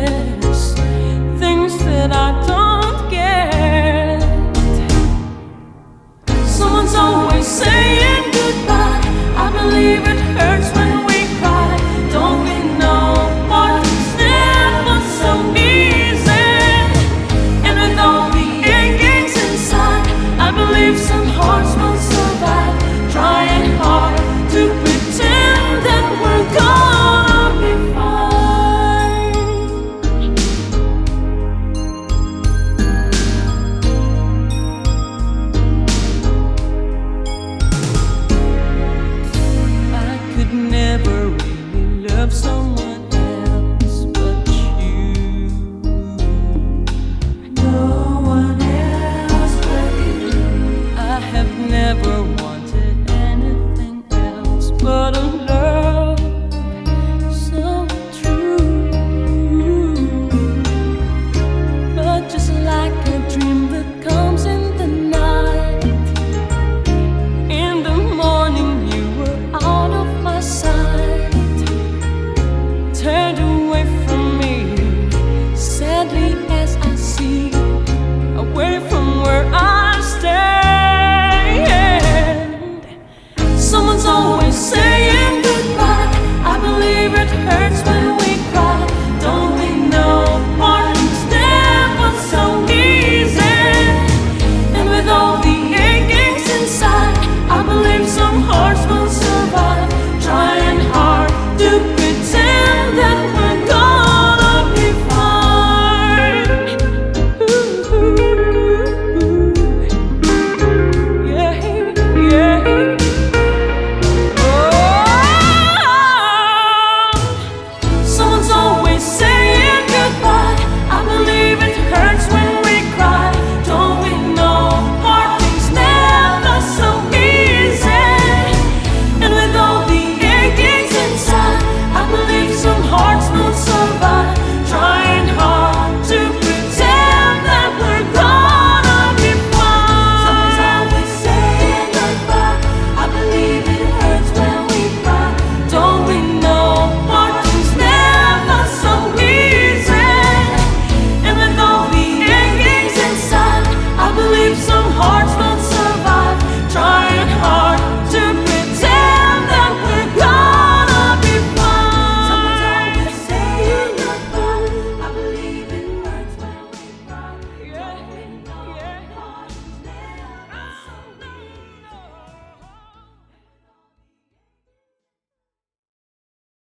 emptiness, things that I